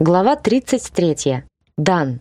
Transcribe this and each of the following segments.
Глава 33. Дан.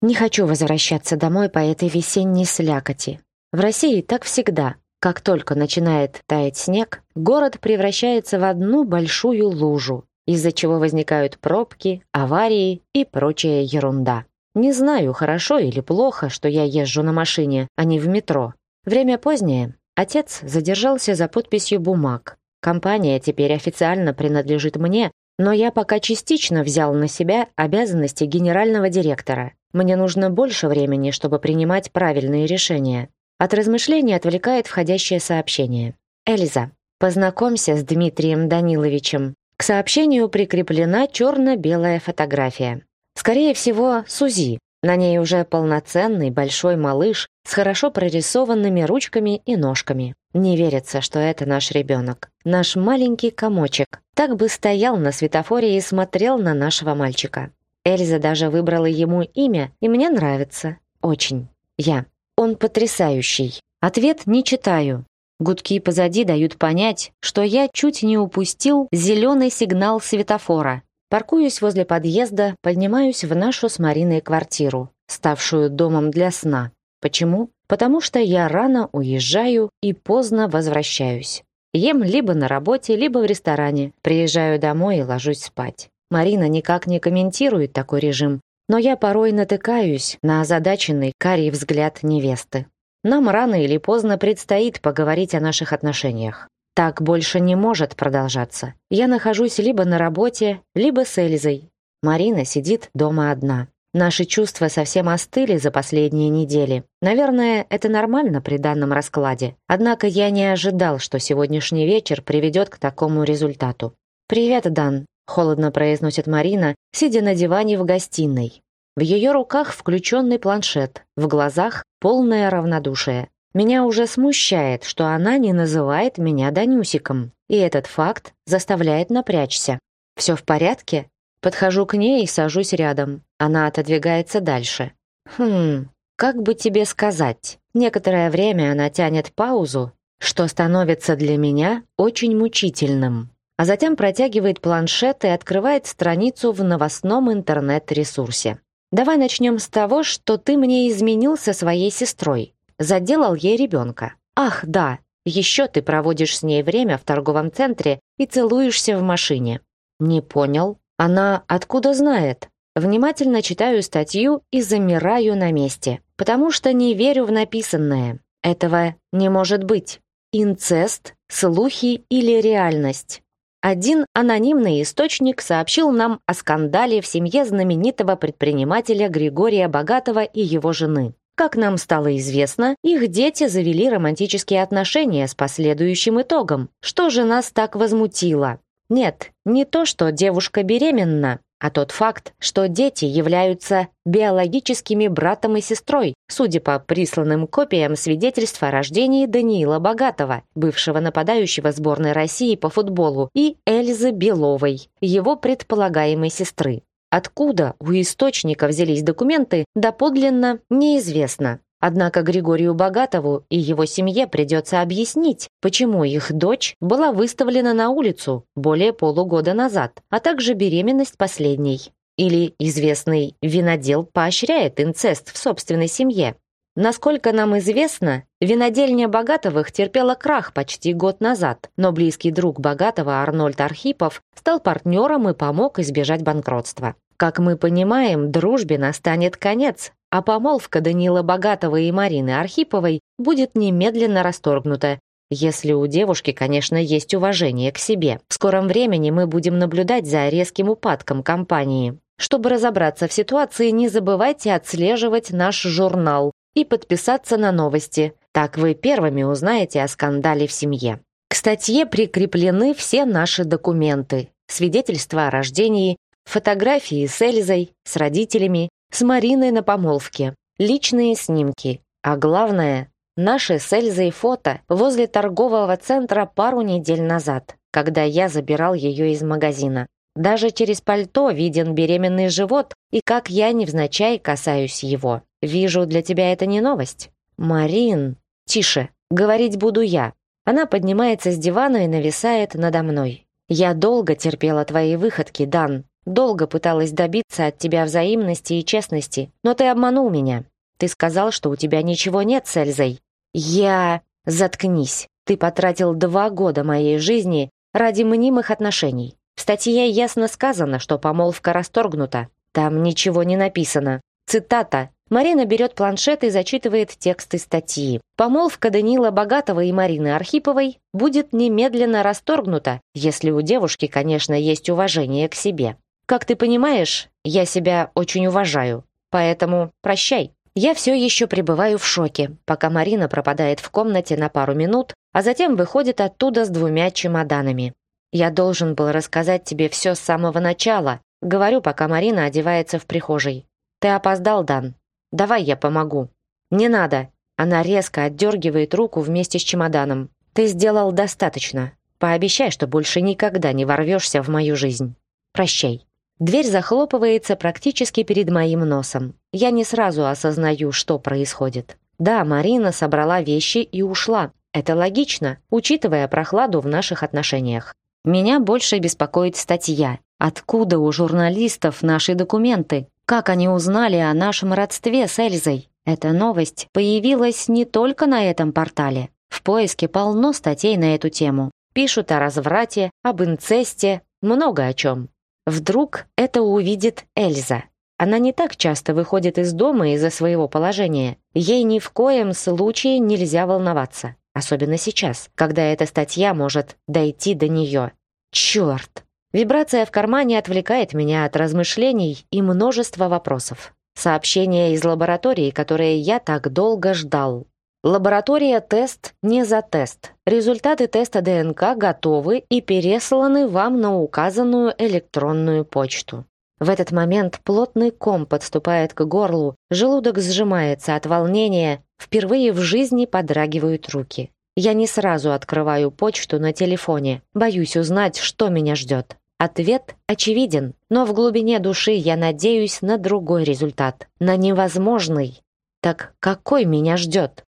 Не хочу возвращаться домой по этой весенней слякоти. В России так всегда. Как только начинает таять снег, город превращается в одну большую лужу, из-за чего возникают пробки, аварии и прочая ерунда. Не знаю, хорошо или плохо, что я езжу на машине, а не в метро. Время позднее. Отец задержался за подписью бумаг. Компания теперь официально принадлежит мне, но я пока частично взял на себя обязанности генерального директора. Мне нужно больше времени, чтобы принимать правильные решения. От размышлений отвлекает входящее сообщение. Эльза, познакомься с Дмитрием Даниловичем. К сообщению прикреплена черно-белая фотография. Скорее всего, Сузи, на ней уже полноценный большой малыш с хорошо прорисованными ручками и ножками. Не верится, что это наш ребенок. Наш маленький комочек. Так бы стоял на светофоре и смотрел на нашего мальчика. Эльза даже выбрала ему имя, и мне нравится. Очень. Я. Он потрясающий. Ответ не читаю. Гудки позади дают понять, что я чуть не упустил зеленый сигнал светофора. Паркуюсь возле подъезда, поднимаюсь в нашу с Мариной квартиру, ставшую домом для сна. Почему? Потому что я рано уезжаю и поздно возвращаюсь. Ем либо на работе, либо в ресторане. Приезжаю домой и ложусь спать. Марина никак не комментирует такой режим, но я порой натыкаюсь на озадаченный карий взгляд невесты. Нам рано или поздно предстоит поговорить о наших отношениях. Так больше не может продолжаться. Я нахожусь либо на работе, либо с Эльзой. Марина сидит дома одна. Наши чувства совсем остыли за последние недели. Наверное, это нормально при данном раскладе. Однако я не ожидал, что сегодняшний вечер приведет к такому результату. «Привет, Дан», — холодно произносит Марина, сидя на диване в гостиной. В ее руках включенный планшет, в глазах полное равнодушие. Меня уже смущает, что она не называет меня Данюсиком, и этот факт заставляет напрячься. «Все в порядке?» Подхожу к ней и сажусь рядом. Она отодвигается дальше. «Хм, как бы тебе сказать?» Некоторое время она тянет паузу, что становится для меня очень мучительным. А затем протягивает планшет и открывает страницу в новостном интернет-ресурсе. «Давай начнем с того, что ты мне изменил со своей сестрой. Заделал ей ребенка. «Ах, да, еще ты проводишь с ней время в торговом центре и целуешься в машине». «Не понял. Она откуда знает?» Внимательно читаю статью и замираю на месте, потому что не верю в написанное. Этого не может быть. Инцест, слухи или реальность? Один анонимный источник сообщил нам о скандале в семье знаменитого предпринимателя Григория Богатого и его жены. Как нам стало известно, их дети завели романтические отношения с последующим итогом. Что же нас так возмутило? Нет, не то, что девушка беременна, а тот факт, что дети являются биологическими братом и сестрой, судя по присланным копиям свидетельства о рождении Даниила Богатого, бывшего нападающего сборной России по футболу, и Эльзы Беловой, его предполагаемой сестры. Откуда у источника взялись документы, доподлинно неизвестно. Однако Григорию Богатову и его семье придется объяснить, почему их дочь была выставлена на улицу более полугода назад, а также беременность последней. Или известный винодел поощряет инцест в собственной семье. Насколько нам известно, винодельня Богатовых терпела крах почти год назад, но близкий друг Богатого Арнольд Архипов стал партнером и помог избежать банкротства. Как мы понимаем, дружбе настанет конец, а помолвка Данила Богатого и Марины Архиповой будет немедленно расторгнута, если у девушки, конечно, есть уважение к себе. В скором времени мы будем наблюдать за резким упадком компании. Чтобы разобраться в ситуации, не забывайте отслеживать наш журнал и подписаться на новости. Так вы первыми узнаете о скандале в семье. К статье прикреплены все наши документы, свидетельства о рождении, Фотографии с Эльзой, с родителями, с Мариной на помолвке, личные снимки. А главное, наши с Эльзой фото возле торгового центра пару недель назад, когда я забирал ее из магазина. Даже через пальто виден беременный живот и как я невзначай касаюсь его. Вижу, для тебя это не новость. Марин, тише, говорить буду я. Она поднимается с дивана и нависает надо мной. Я долго терпела твои выходки, Дан, Долго пыталась добиться от тебя взаимности и честности, но ты обманул меня. Ты сказал, что у тебя ничего нет с Эльзой. Я... Заткнись. Ты потратил два года моей жизни ради мнимых отношений. В статье ясно сказано, что помолвка расторгнута. Там ничего не написано. Цитата. Марина берет планшет и зачитывает тексты статьи. Помолвка Данила Богатого и Марины Архиповой будет немедленно расторгнута, если у девушки, конечно, есть уважение к себе. Как ты понимаешь, я себя очень уважаю, поэтому прощай. Я все еще пребываю в шоке, пока Марина пропадает в комнате на пару минут, а затем выходит оттуда с двумя чемоданами. Я должен был рассказать тебе все с самого начала, говорю, пока Марина одевается в прихожей. Ты опоздал, Дан. Давай я помогу. Не надо. Она резко отдергивает руку вместе с чемоданом. Ты сделал достаточно. Пообещай, что больше никогда не ворвешься в мою жизнь. Прощай. Дверь захлопывается практически перед моим носом. Я не сразу осознаю, что происходит. Да, Марина собрала вещи и ушла. Это логично, учитывая прохладу в наших отношениях. Меня больше беспокоит статья. Откуда у журналистов наши документы? Как они узнали о нашем родстве с Эльзой? Эта новость появилась не только на этом портале. В поиске полно статей на эту тему. Пишут о разврате, об инцесте, много о чем. Вдруг это увидит Эльза. Она не так часто выходит из дома из-за своего положения. Ей ни в коем случае нельзя волноваться. Особенно сейчас, когда эта статья может дойти до нее. Черт! Вибрация в кармане отвлекает меня от размышлений и множества вопросов. Сообщение из лаборатории, которое я так долго ждал. Лаборатория «Тест» не за тест. Результаты теста ДНК готовы и пересланы вам на указанную электронную почту. В этот момент плотный ком подступает к горлу, желудок сжимается от волнения, впервые в жизни подрагивают руки. Я не сразу открываю почту на телефоне, боюсь узнать, что меня ждет. Ответ очевиден, но в глубине души я надеюсь на другой результат, на невозможный. Так какой меня ждет?